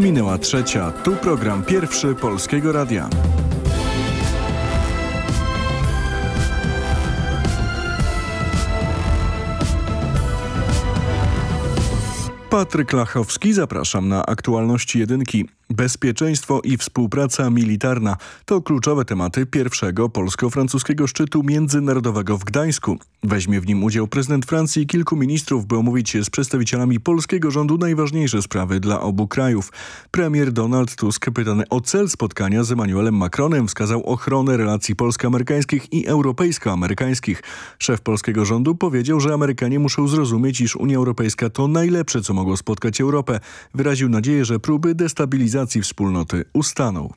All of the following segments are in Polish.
Minęła trzecia. Tu program pierwszy Polskiego Radia. Patryk Lachowski, zapraszam na aktualności jedynki. Bezpieczeństwo i współpraca militarna to kluczowe tematy pierwszego polsko-francuskiego szczytu międzynarodowego w Gdańsku. Weźmie w nim udział prezydent Francji i kilku ministrów, by omówić z przedstawicielami polskiego rządu najważniejsze sprawy dla obu krajów. Premier Donald Tusk, pytany o cel spotkania z Emmanuelem Macronem, wskazał ochronę relacji polsko-amerykańskich i europejsko-amerykańskich. Szef polskiego rządu powiedział, że Amerykanie muszą zrozumieć, iż Unia Europejska to najlepsze, co mogło spotkać Europę. Wyraził nadzieję, że próby destabilizacji wspólnoty ustaną.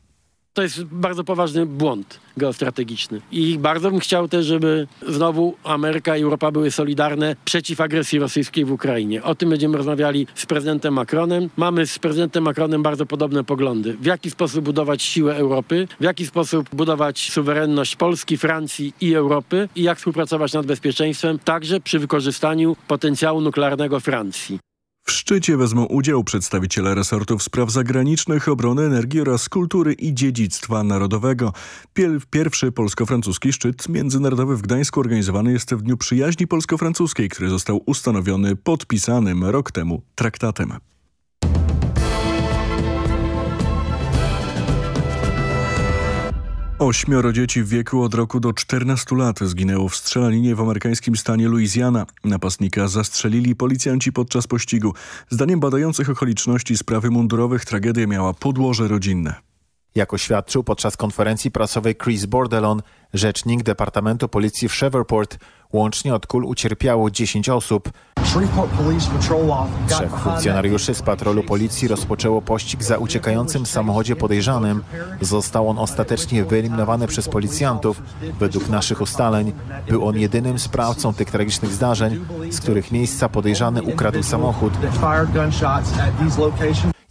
To jest bardzo poważny błąd geostrategiczny. I bardzo bym chciał też, żeby znowu Ameryka i Europa były solidarne przeciw agresji rosyjskiej w Ukrainie. O tym będziemy rozmawiali z prezydentem Macronem. Mamy z prezydentem Macronem bardzo podobne poglądy. W jaki sposób budować siłę Europy, w jaki sposób budować suwerenność Polski, Francji i Europy i jak współpracować nad bezpieczeństwem, także przy wykorzystaniu potencjału nuklearnego Francji. W szczycie wezmą udział przedstawiciele resortów spraw zagranicznych, obrony, energii oraz kultury i dziedzictwa narodowego. Pierwszy polsko-francuski szczyt międzynarodowy w Gdańsku organizowany jest w Dniu Przyjaźni Polsko-Francuskiej, który został ustanowiony podpisanym rok temu traktatem. Ośmioro dzieci w wieku od roku do 14 lat zginęło w strzelaninie w amerykańskim stanie Louisiana. Napastnika zastrzelili policjanci podczas pościgu. Zdaniem badających okoliczności sprawy mundurowych tragedia miała podłoże rodzinne. Jak oświadczył podczas konferencji prasowej Chris Bordelon, rzecznik Departamentu Policji w Shreveport, łącznie od kul ucierpiało 10 osób. Trzech funkcjonariuszy z patrolu policji rozpoczęło pościg za uciekającym samochodzie podejrzanym. Został on ostatecznie wyeliminowany przez policjantów. Według naszych ustaleń był on jedynym sprawcą tych tragicznych zdarzeń, z których miejsca podejrzany ukradł samochód.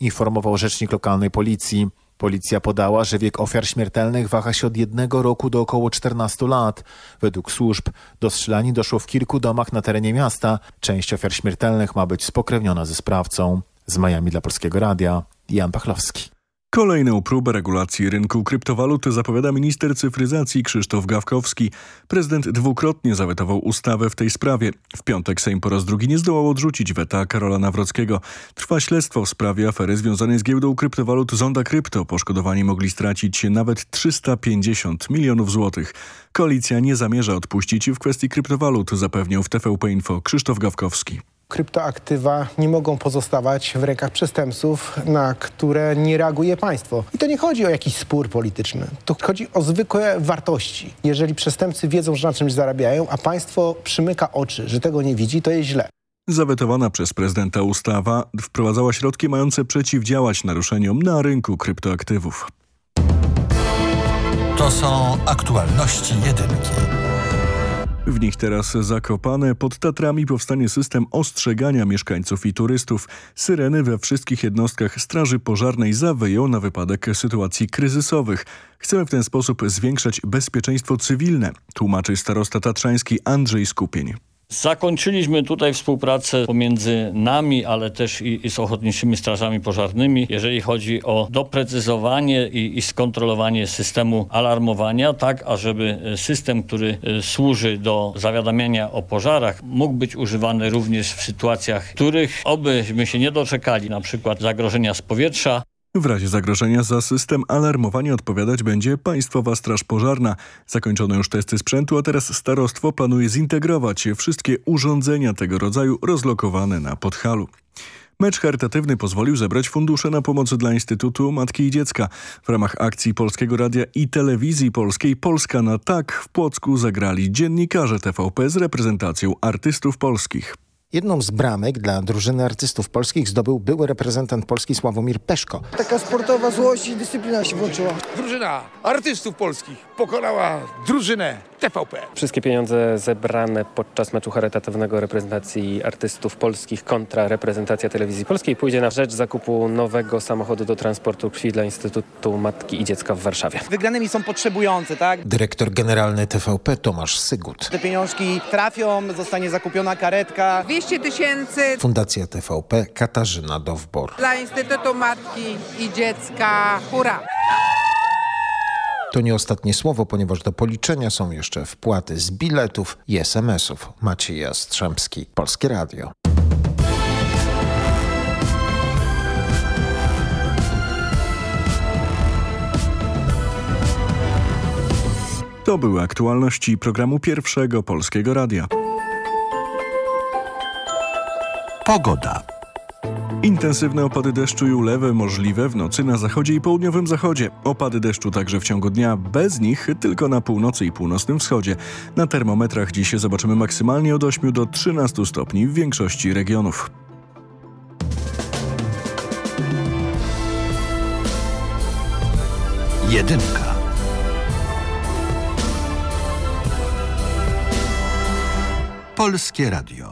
Informował rzecznik lokalnej policji. Policja podała, że wiek ofiar śmiertelnych waha się od jednego roku do około 14 lat. Według służb do strzelani doszło w kilku domach na terenie miasta. Część ofiar śmiertelnych ma być spokrewniona ze sprawcą. Z Miami dla Polskiego Radia, Jan Pachlowski. Kolejną próbę regulacji rynku kryptowalut zapowiada minister cyfryzacji Krzysztof Gawkowski. Prezydent dwukrotnie zawetował ustawę w tej sprawie. W piątek Sejm po raz drugi nie zdołał odrzucić weta Karola Nawrockiego. Trwa śledztwo w sprawie afery związanej z giełdą kryptowalut Zonda Krypto. Poszkodowani mogli stracić nawet 350 milionów złotych. Koalicja nie zamierza odpuścić w kwestii kryptowalut, zapewniał w TVP Info Krzysztof Gawkowski kryptoaktywa nie mogą pozostawać w rękach przestępców, na które nie reaguje państwo. I to nie chodzi o jakiś spór polityczny, to chodzi o zwykłe wartości. Jeżeli przestępcy wiedzą, że na czymś zarabiają, a państwo przymyka oczy, że tego nie widzi, to jest źle. Zawetowana przez prezydenta ustawa wprowadzała środki mające przeciwdziałać naruszeniom na rynku kryptoaktywów. To są aktualności jedynki. W nich teraz zakopane. Pod Tatrami powstanie system ostrzegania mieszkańców i turystów. Syreny we wszystkich jednostkach Straży Pożarnej zawyją na wypadek sytuacji kryzysowych. Chcemy w ten sposób zwiększać bezpieczeństwo cywilne, tłumaczy starosta tatrzański Andrzej Skupień. Zakończyliśmy tutaj współpracę pomiędzy nami, ale też i, i z ochotniczymi strażami pożarnymi, jeżeli chodzi o doprecyzowanie i, i skontrolowanie systemu alarmowania, tak ażeby system, który e, służy do zawiadamiania o pożarach, mógł być używany również w sytuacjach, których obyśmy się nie doczekali, na przykład zagrożenia z powietrza, w razie zagrożenia za system alarmowania odpowiadać będzie Państwowa Straż Pożarna. Zakończono już testy sprzętu, a teraz starostwo planuje zintegrować wszystkie urządzenia tego rodzaju rozlokowane na Podhalu. Mecz charytatywny pozwolił zebrać fundusze na pomoc dla Instytutu Matki i Dziecka. W ramach akcji Polskiego Radia i Telewizji Polskiej Polska na Tak w Płocku zagrali dziennikarze TVP z reprezentacją artystów polskich. Jedną z bramek dla drużyny artystów polskich zdobył były reprezentant Polski Sławomir Peszko. Taka sportowa złość i dyscyplina się włączyła. Drużyna artystów polskich pokonała drużynę TVP. Wszystkie pieniądze zebrane podczas meczu charytatywnego reprezentacji artystów polskich kontra reprezentacja telewizji polskiej pójdzie na rzecz zakupu nowego samochodu do transportu krwi dla Instytutu Matki i Dziecka w Warszawie. Wygranymi są potrzebujące, tak? Dyrektor generalny TVP Tomasz Sygut. Te pieniążki trafią, zostanie zakupiona karetka. 200 tysięcy Fundacja TVP Katarzyna Dowbor. dla Instytutu Matki i Dziecka. Hurra! To nie ostatnie słowo, ponieważ do policzenia są jeszcze wpłaty z biletów i SMS-ów. Maciej Jastrzębski, Polskie Radio. To były aktualności programu Pierwszego Polskiego Radia. Pogoda. Intensywne opady deszczu i ulewy możliwe w nocy na zachodzie i południowym zachodzie. Opady deszczu także w ciągu dnia, bez nich tylko na północy i północnym wschodzie. Na termometrach dziś zobaczymy maksymalnie od 8 do 13 stopni w większości regionów. Jedynka. Polskie Radio.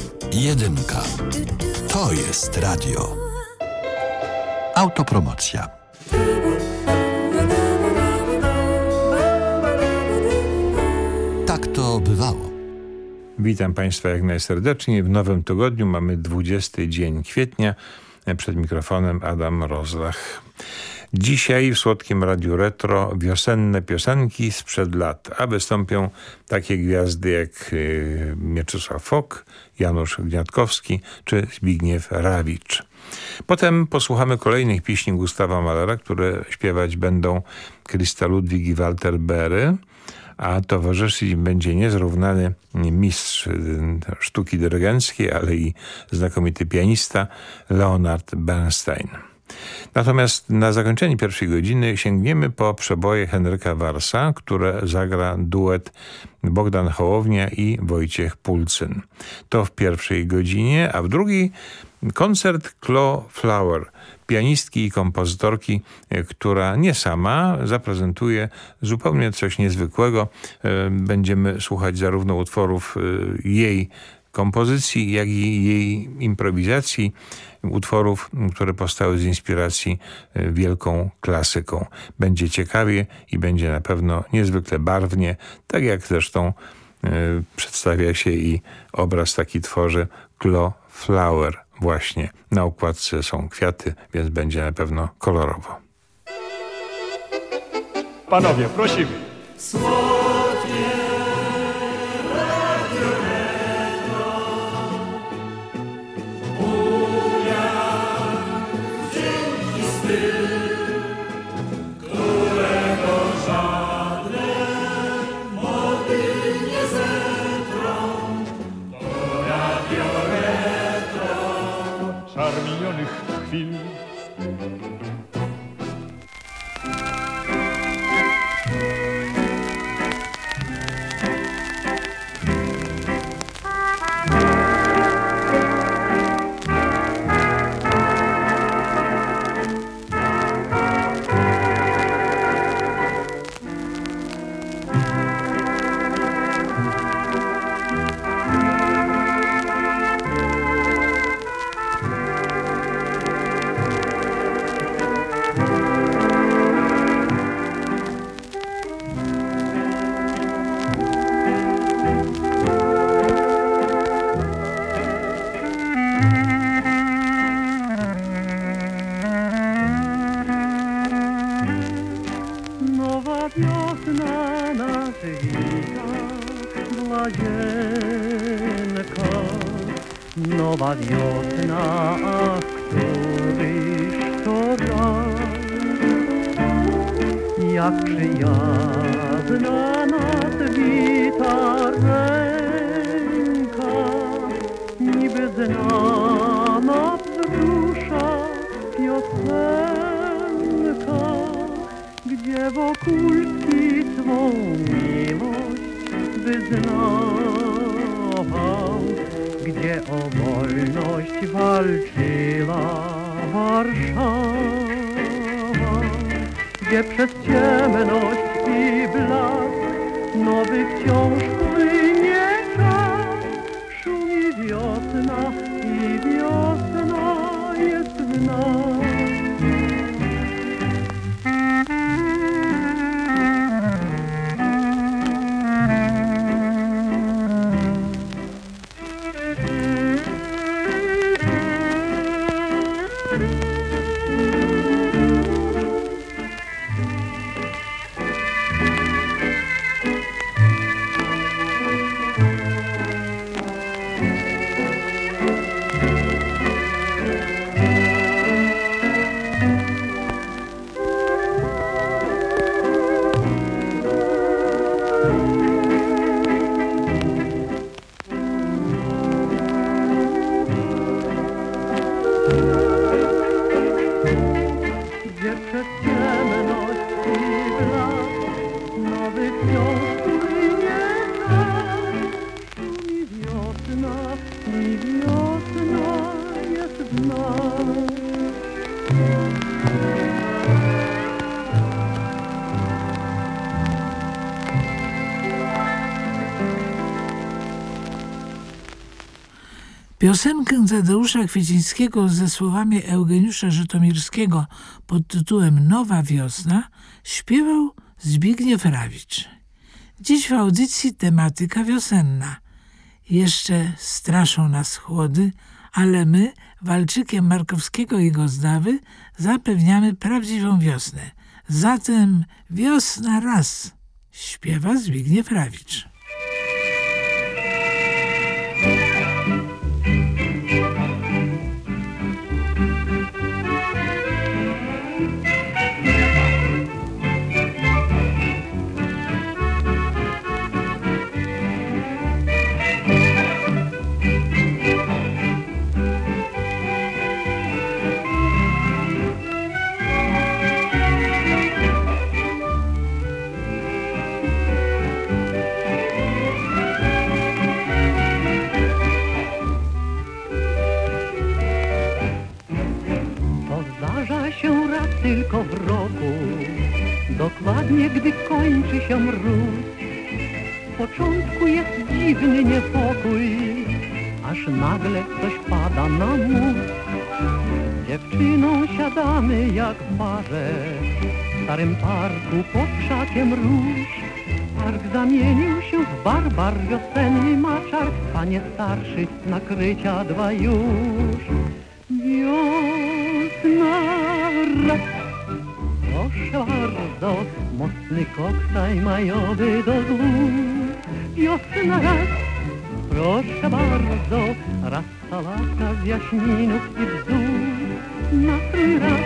Jedynka. To jest radio. Autopromocja. Tak to bywało. Witam Państwa jak najserdeczniej. W nowym tygodniu mamy 20 dzień kwietnia. Przed mikrofonem Adam Rozlach. Dzisiaj w Słodkim Radiu Retro wiosenne piosenki sprzed lat, a wystąpią takie gwiazdy jak y, Mieczysław Fok, Janusz Gniatkowski czy Zbigniew Rawicz. Potem posłuchamy kolejnych pieśni Gustawa Malera, które śpiewać będą Krista Ludwig i Walter Bery, a towarzyszyć im będzie niezrównany mistrz y, sztuki dyrygenckiej, ale i znakomity pianista Leonard Bernstein. Natomiast na zakończenie pierwszej godziny sięgniemy po przeboje Henryka Warsa, które zagra duet Bogdan Hołownia i Wojciech Pulcyn. To w pierwszej godzinie, a w drugiej koncert Chloe Flower, pianistki i kompozytorki, która nie sama zaprezentuje zupełnie coś niezwykłego. E, Będziemy słuchać zarówno utworów e, jej kompozycji, jak i jej improwizacji, utworów, które powstały z inspiracji e, wielką klasyką. Będzie ciekawie i będzie na pewno niezwykle barwnie, tak jak zresztą e, przedstawia się i obraz taki tworzy Chloe Flower właśnie. Na układce są kwiaty, więc będzie na pewno kolorowo. Panowie, prosimy. Wiosna nas wita, mladzienka. Nowa wiosna, a któryż to raz. Jak przyjazna nas wita ręka, niby znana wzrusza piosenka gdzie Wokulski swą miłość wyznawał gdzie o wolność walczyła Warszawa, gdzie przez ciemność i blask nowy wciąż Piosenkę Tadeusza Kwiecińskiego ze słowami Eugeniusza Żytomirskiego pod tytułem Nowa Wiosna śpiewał Zbigniew Rawicz. Dziś w audycji tematyka wiosenna. Jeszcze straszą nas chłody, ale my, walczykiem Markowskiego i Gozdawy, zapewniamy prawdziwą wiosnę. Zatem wiosna raz, śpiewa Zbigniew Rawicz. Tylko w roku, dokładnie gdy kończy się mróz. W początku jest dziwny niepokój, aż nagle coś pada na mózg. Dziewczyną siadamy jak w parze, w starym parku pod krzakiem róż. Park zamienił się w barbar wiosenny maczar, panie starszy, nakrycia dwa już. Wiosna proszę bardzo, mocny koktajl majowy do gór. Wiosna raz, proszę bardzo, raz sałatka z jaśminów i bzdur. Na raz,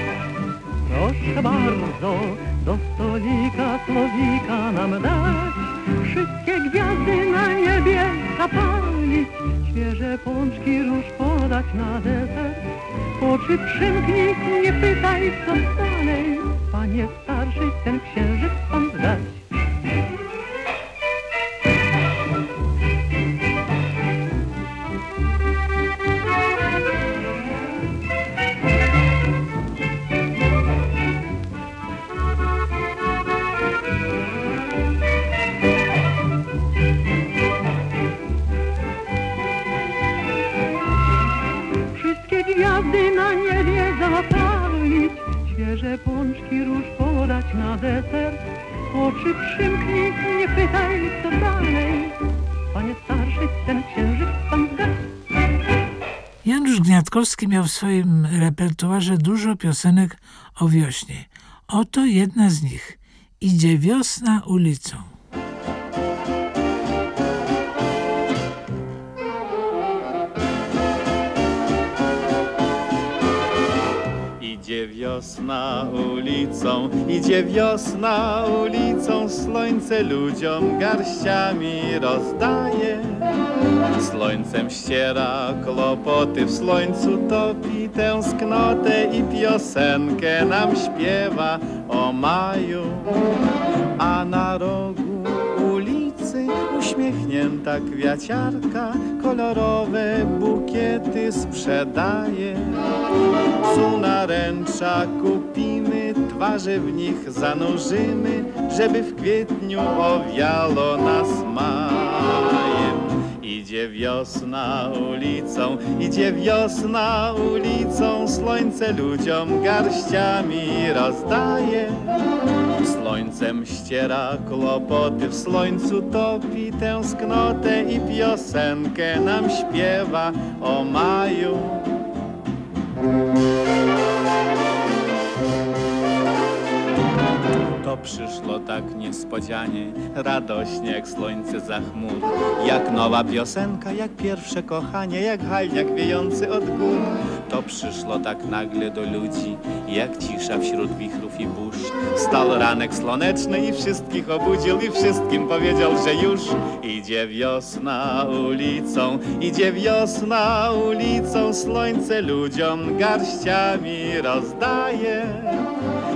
proszę bardzo, do stolika słowika nam dać. Wszystkie gwiazdy na niebie zapalić, świeże pączki róż podać na deser. Oczy przymknij, nie pytaj co dalej, panie starszy, ten księżyc pan zdać. Miał w swoim repertuarze dużo piosenek o wiośnie. Oto jedna z nich. Idzie wiosna ulicą. Wiosna ulicą, idzie wiosna ulicą, słońce ludziom garściami rozdaje. Słońcem ściera kłopoty, w słońcu topi tęsknotę i piosenkę nam śpiewa o maju. A na rogu uśmiechnięta kwiaciarka kolorowe bukiety sprzedaje. Psu naręcza kupimy, twarze w nich zanurzymy, żeby w kwietniu owiało nas majem. Idzie wiosna ulicą, idzie wiosna ulicą, słońce ludziom garściami rozdaje. Słońcem ściera kłopoty, w słońcu topi tęsknotę i piosenkę nam śpiewa o maju. To przyszło tak niespodzianie, radośnie jak słońce za chmur. Jak nowa piosenka, jak pierwsze kochanie, jak hajniak wiejący od gór. To przyszło tak nagle do ludzi, jak cisza wśród wichrów i burz. Stał ranek słoneczny i wszystkich obudził i wszystkim powiedział, że już idzie wiosna ulicą, idzie wiosna ulicą, słońce ludziom garściami rozdaje.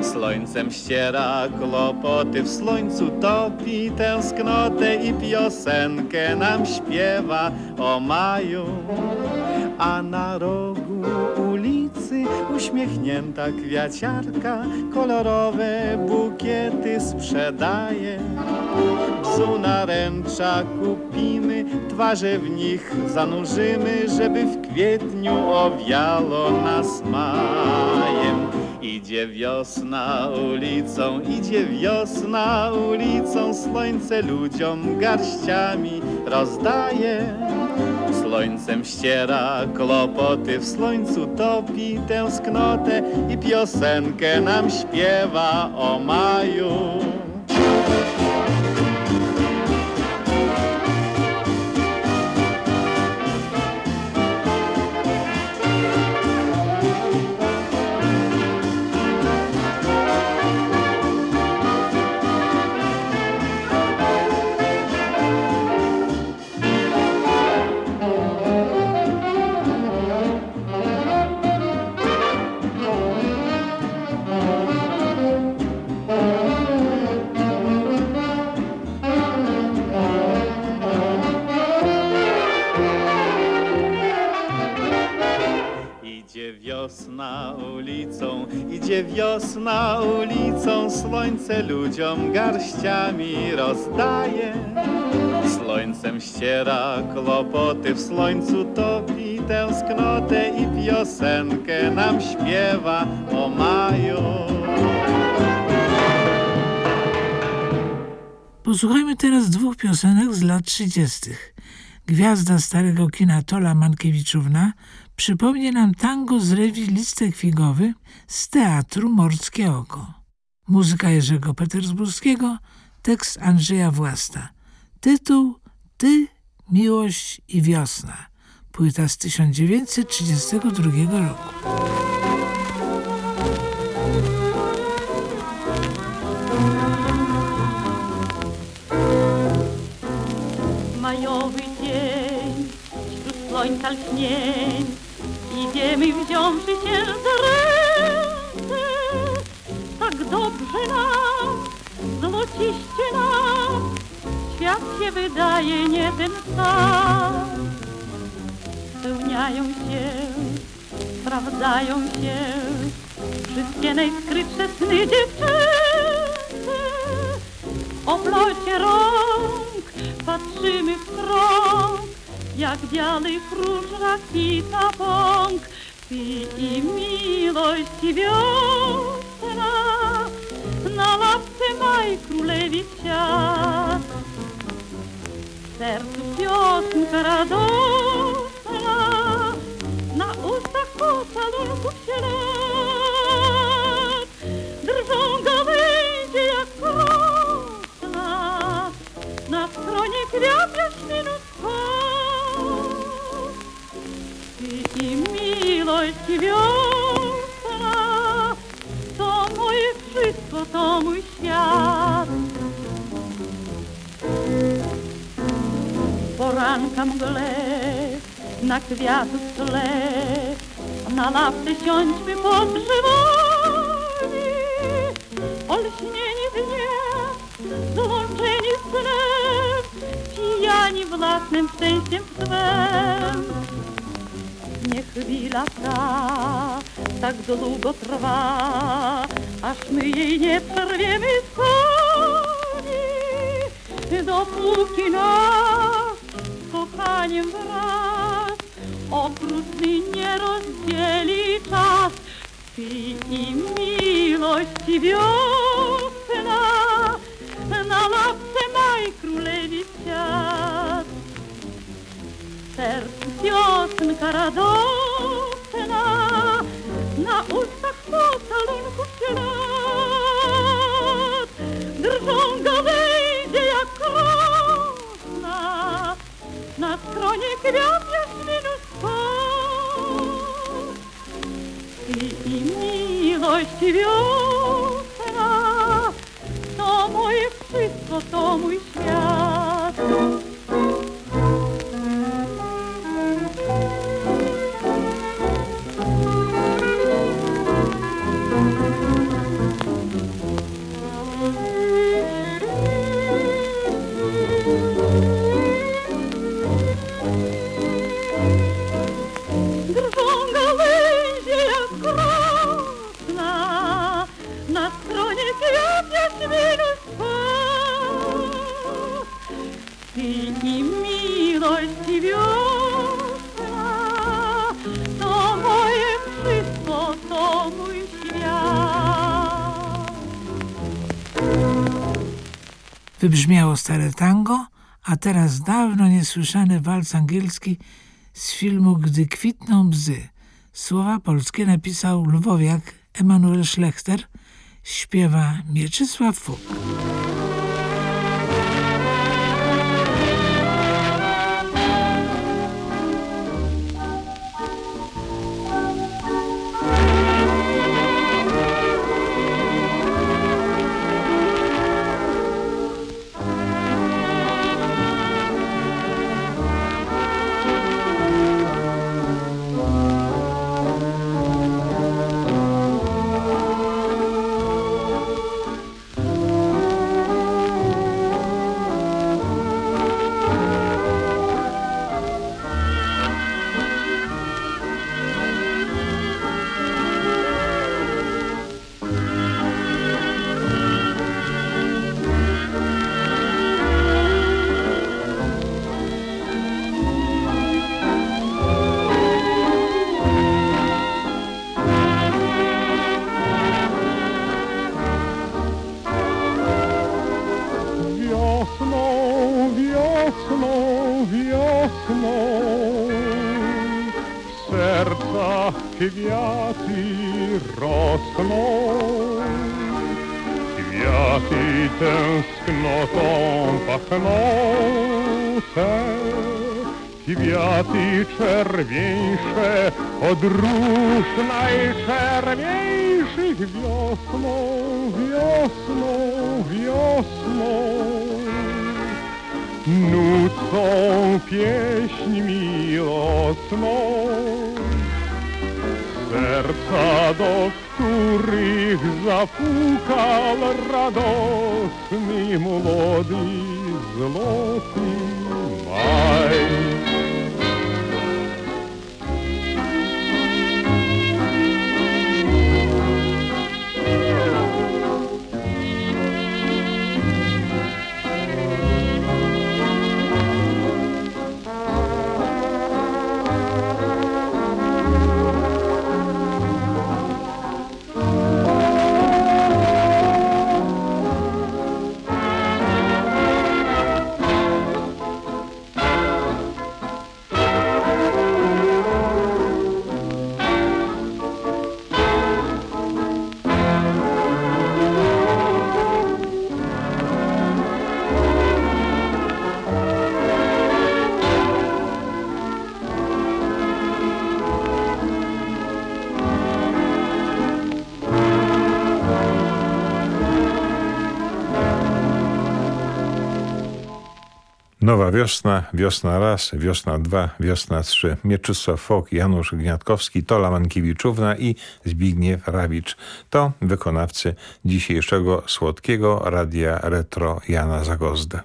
Słońcem ściera kłopoty, w słońcu topi tęsknotę i piosenkę nam śpiewa o maju. A na rogu ulicy uśmiechnięta kwiaciarka kolorowe bukiety sprzedaje. Psu naręcza kupimy, twarze w nich zanurzymy, żeby w kwietniu owiało nas majem. Idzie wiosna ulicą, idzie wiosna ulicą, słońce ludziom garściami rozdaje. Słońcem ściera kłopoty, w słońcu topi tęsknotę i piosenkę nam śpiewa o maju. Idzie wiosna ulicą, słońce ludziom garściami rozdaje. Słońcem ściera kłopoty, w słońcu topi tęsknotę i piosenkę nam śpiewa o maju. Posłuchajmy teraz dwóch piosenek z lat 30. Gwiazda starego kina Tola Mankiewiczówna przypomni nam tango z rewi Listek Figowy z teatru Morskie Oko. Muzyka Jerzego Petersburskiego, tekst Andrzeja Własta. Tytuł Ty, Miłość i Wiosna. Płyta z 1932 roku. Majowy dzień, wśród słońca lśnień, idziemy wziąwszy się za ręce. Tak dobrze nam, złociście nam, świat się wydaje nie ten sam. Spełniają się, sprawdzają się, wszystkie najskrytsze sny dziewczęce. W oblocie rąk patrzymy w krąg, biały krużak i pąk. Ty i miłość i wiosna, na łapce maj królewi kwiat. W sercu piosenka radosna, na ustach pocałunków ślad. Drżą gałęzie jak krosna, na stronie kwiat i miłość wiosna, to moje wszystko, to mój świat. Poranka mgle, na kwiatów tle, na ławce siądźmy pod drzewami. Olśnieni dniem, złączeni snem, pijani własnym szczęściem. Nie chwila ta tak długo trwa, aż my jej nie przerwiemy sami, dopóki nas z kochaniem wraz okrutny nie rozdzieli czas. Krwi i miłości wiosna, na łapce maj królewi świat. Sercu piosenka radosna, na ustach pocalunku ślad. Drżą gałęzie jak krosna, na skronie kwiat jaśminu skład. I, i miłość wiosna, to moje wszystko, to mój stare tango, a teraz dawno niesłyszany walc angielski z filmu Gdy kwitną bzy. Słowa polskie napisał lwowiak Emanuel Schlechter, śpiewa Mieczysław Fuk. Nowa wiosna, wiosna raz, wiosna dwa, wiosna trzy. Mieczysław Fok, Janusz Gniatkowski, Tola Mankiewiczówna i Zbigniew Rawicz. To wykonawcy dzisiejszego słodkiego radia retro Jana Zagozdę.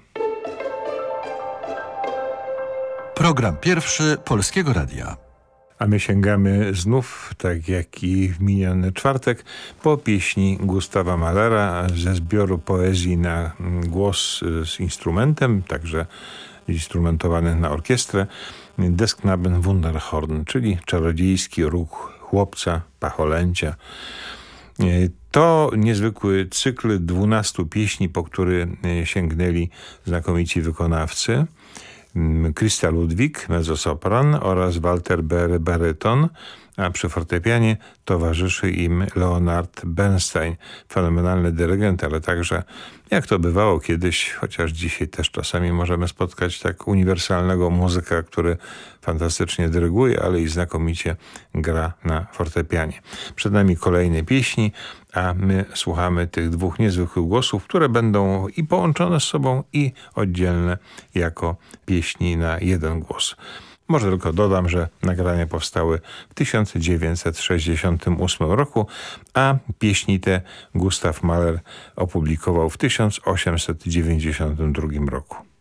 Program pierwszy Polskiego Radia. A my sięgamy znów, tak jak i w miniony czwartek, po pieśni Gustawa Mahlera ze zbioru poezji na głos z instrumentem, także instrumentowany na orkiestrę, Desknaben Wunderhorn, czyli czarodziejski ruch chłopca, pacholęcia. To niezwykły cykl dwunastu pieśni, po który sięgnęli znakomici wykonawcy. Krista Ludwik, mezzosopran oraz Walter Ber baryton, a przy fortepianie towarzyszy im Leonard Bernstein, fenomenalny dyrygent, ale także, jak to bywało kiedyś, chociaż dzisiaj też czasami możemy spotkać tak uniwersalnego muzyka, który fantastycznie dyryguje, ale i znakomicie gra na fortepianie. Przed nami kolejne pieśni, a my słuchamy tych dwóch niezwykłych głosów, które będą i połączone z sobą, i oddzielne jako pieśni na jeden głos. Może tylko dodam, że nagrania powstały w 1968 roku, a pieśni te Gustav Mahler opublikował w 1892 roku.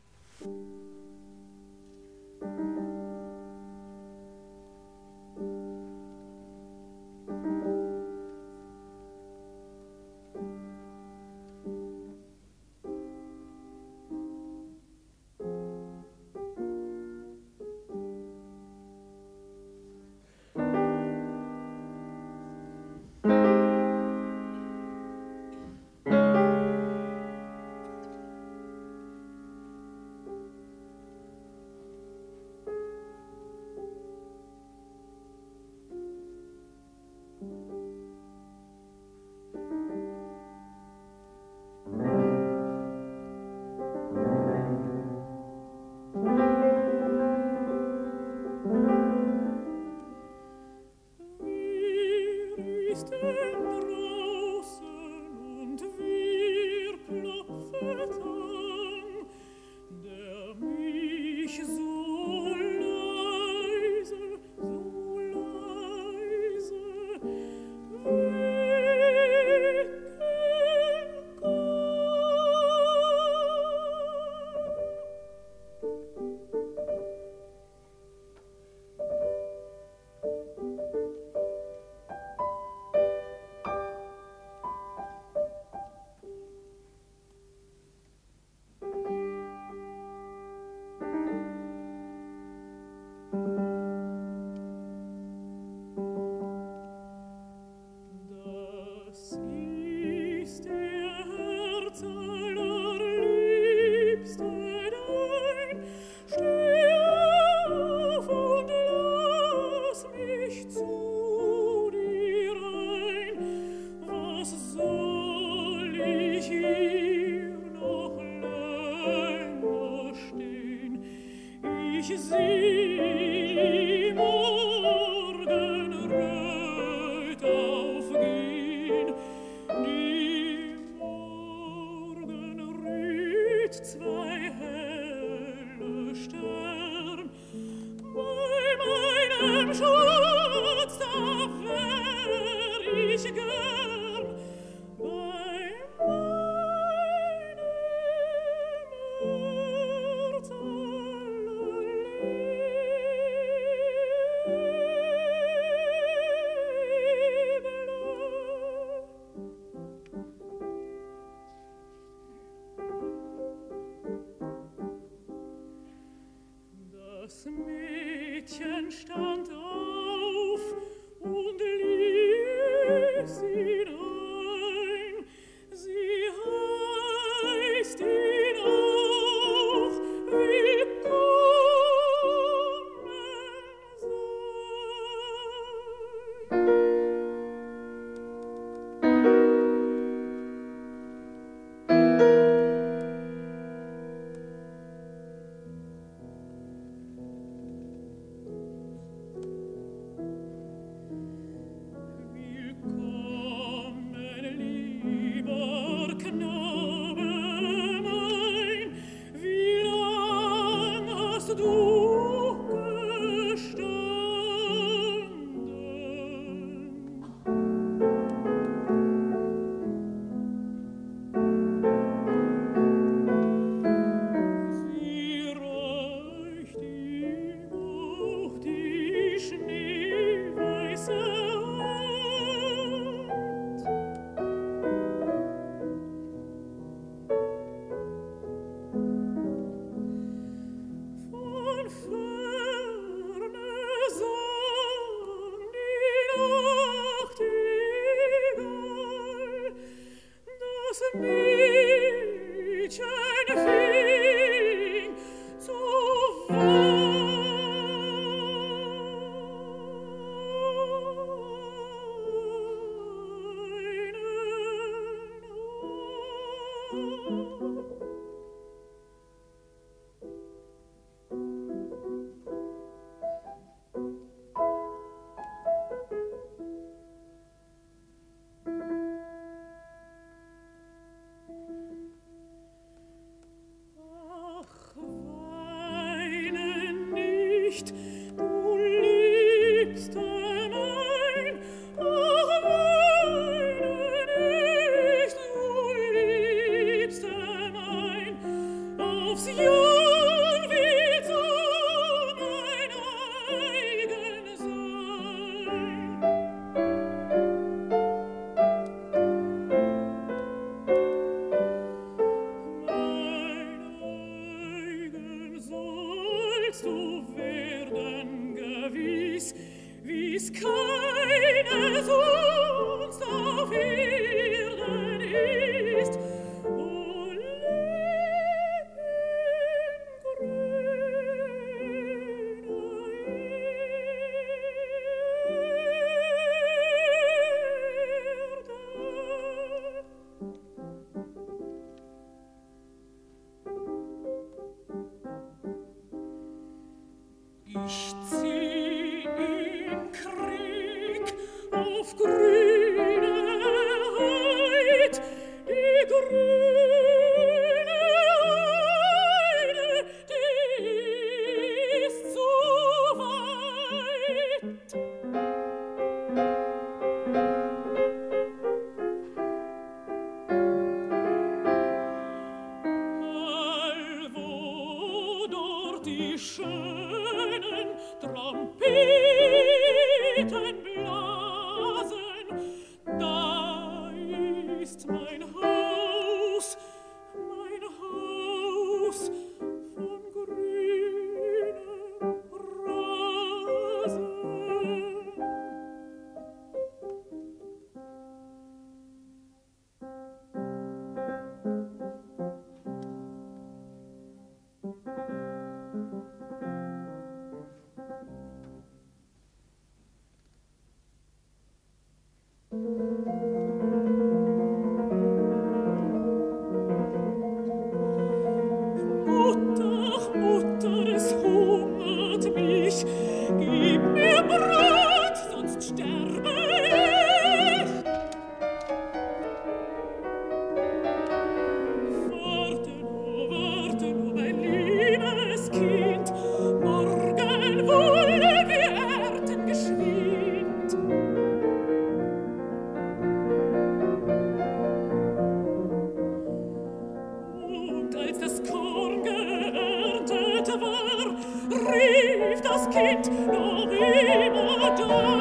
rief das Kind noch immer da.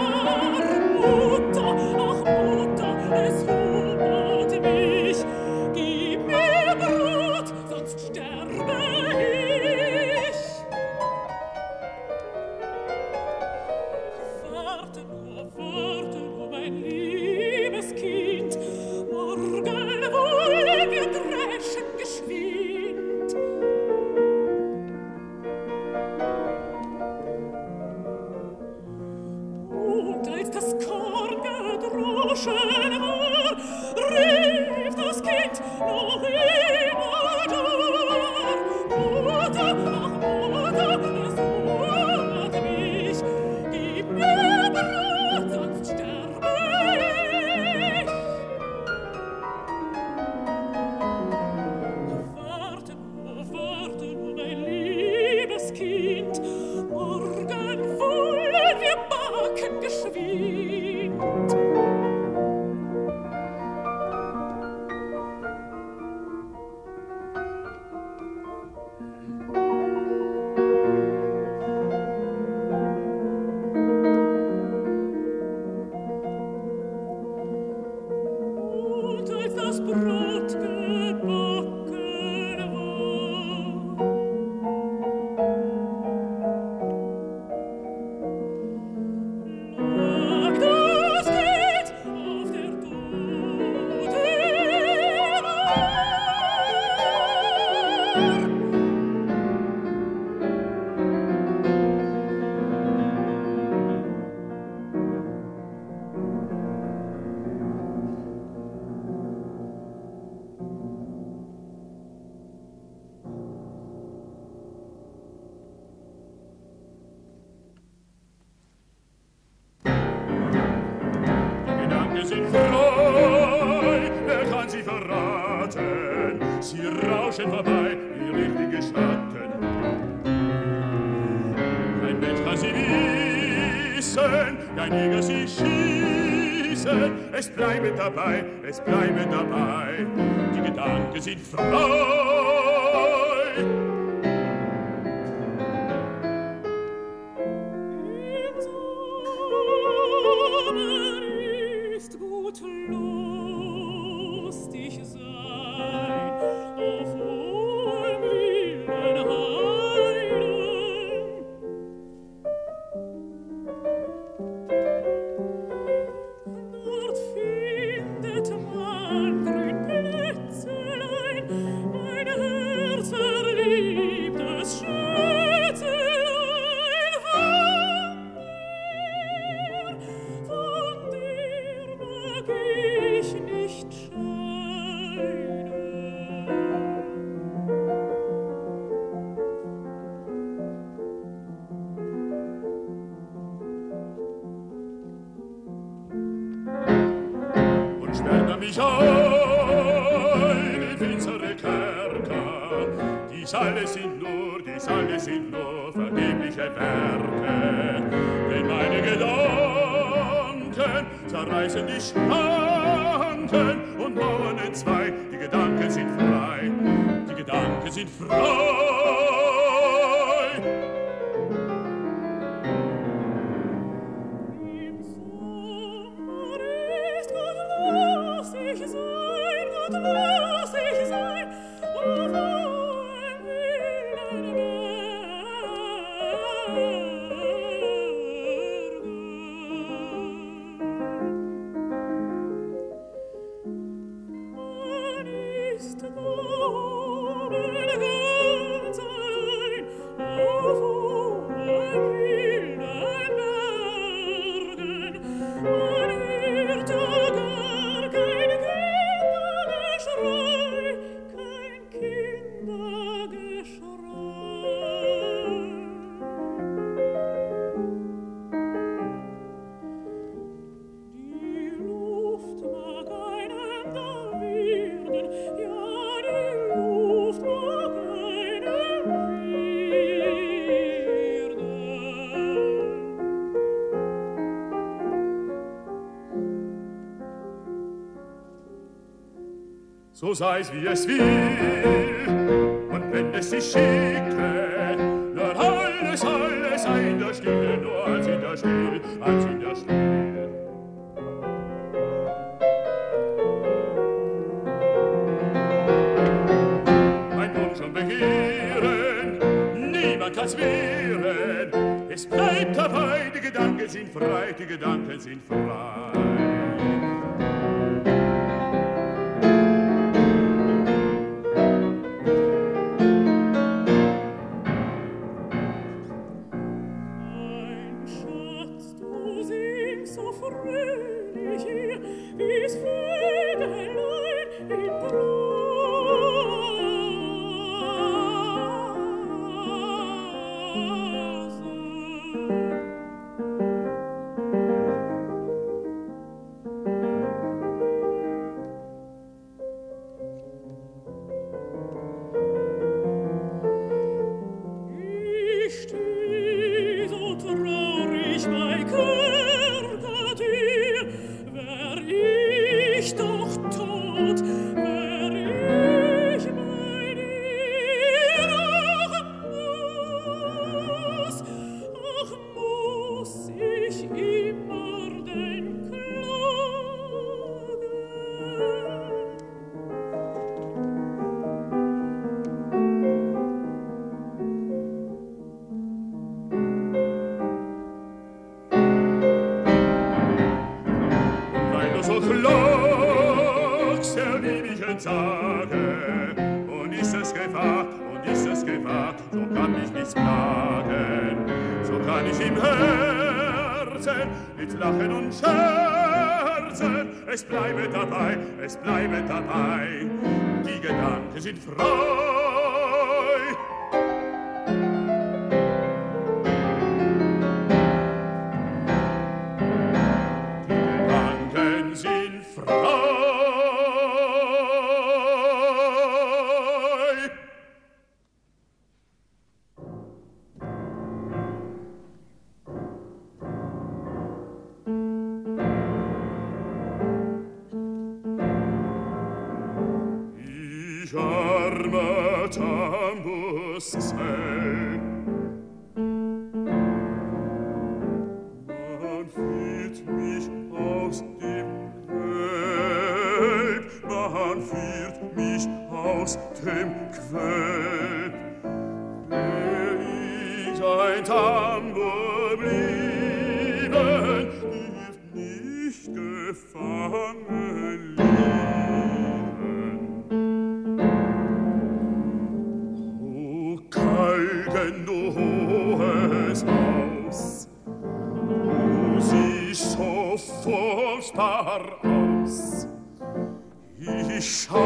Menschen vorbei, die richtige Schatten. Kein Mensch kann sie wissen, kein Jäger sie schießen. Es bleibe dabei, es bleibe dabei, die Gedanken sind frei. so sei's wie es will. Und wenn es sich schicke, dann alles, alles in der Stille, nur als in der Stille, als in der Stille. Ein Wunsch und Begehren, niemand kann's wehren, es bleibt dabei, die Gedanken sind frei, die Gedanken sind frei. sind froh dem quet der ich ein Tambour blieben, dürft nicht gefangen lieben. O Galgen, du hohes aus du siehst so furchtbar aus, ich schau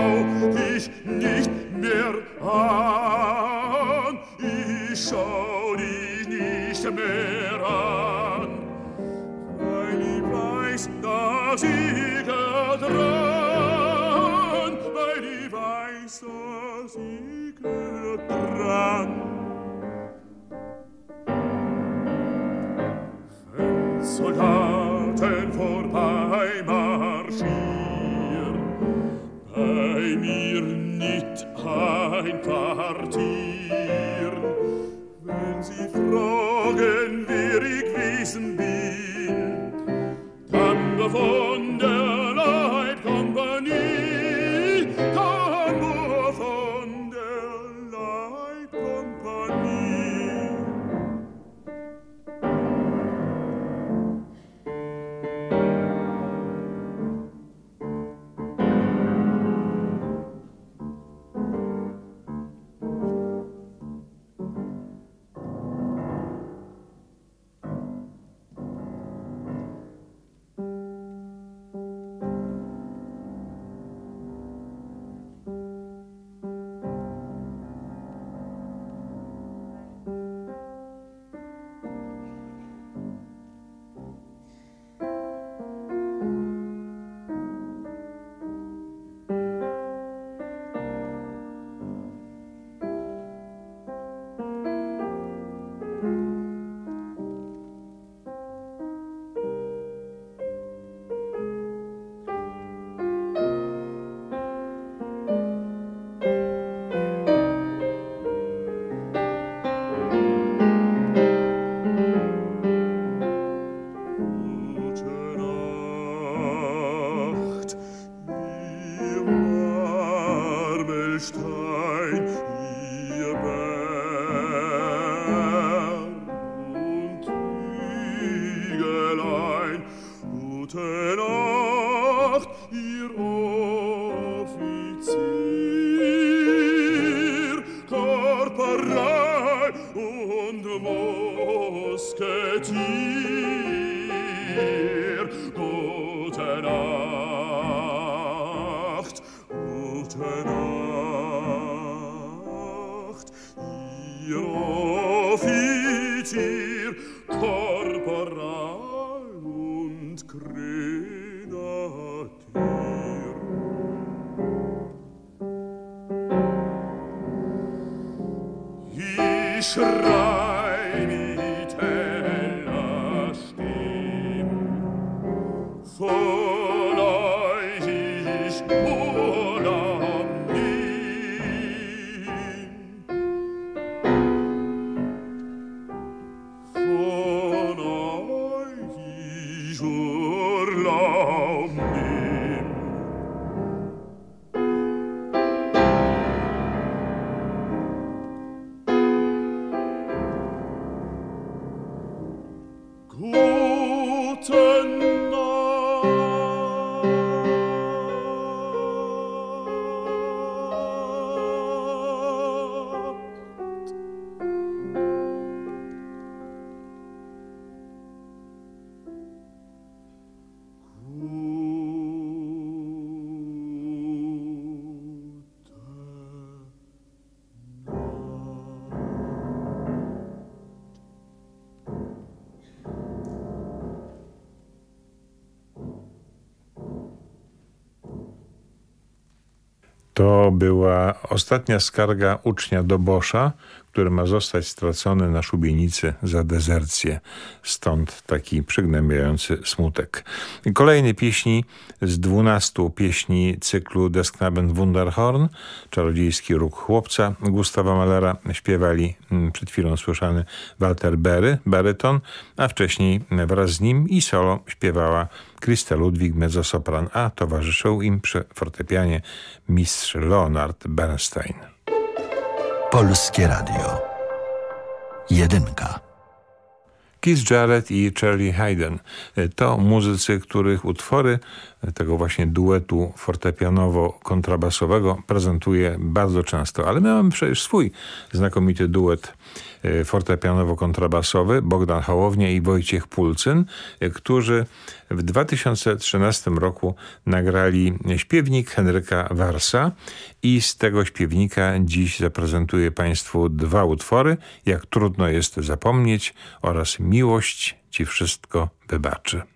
była ostatnia skarga ucznia do Bosza, który ma zostać stracony na szubienicy za dezercję. Stąd taki przygnębiający smutek. Kolejne pieśni z dwunastu pieśni cyklu Desknaben Wunderhorn, czarodziejski róg chłopca Gustawa Malera, śpiewali mm, przed chwilą słyszany Walter Berry, baryton, a wcześniej wraz z nim i solo śpiewała Krista Ludwig, mezzosopran, a towarzyszył im przy fortepianie mistrz Leonard Bernstein. Polskie Radio. Jedynka. Keith Jarrett i Charlie Hayden. To muzycy, których utwory tego właśnie duetu fortepianowo-kontrabasowego prezentuje bardzo często. Ale mamy przecież swój znakomity duet fortepianowo-kontrabasowy Bogdan Hołownia i Wojciech Pulcyn, którzy w 2013 roku nagrali śpiewnik Henryka Warsa i z tego śpiewnika dziś zaprezentuję Państwu dwa utwory, Jak trudno jest zapomnieć oraz Miłość Ci wszystko wybaczy.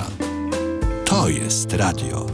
To jest radio.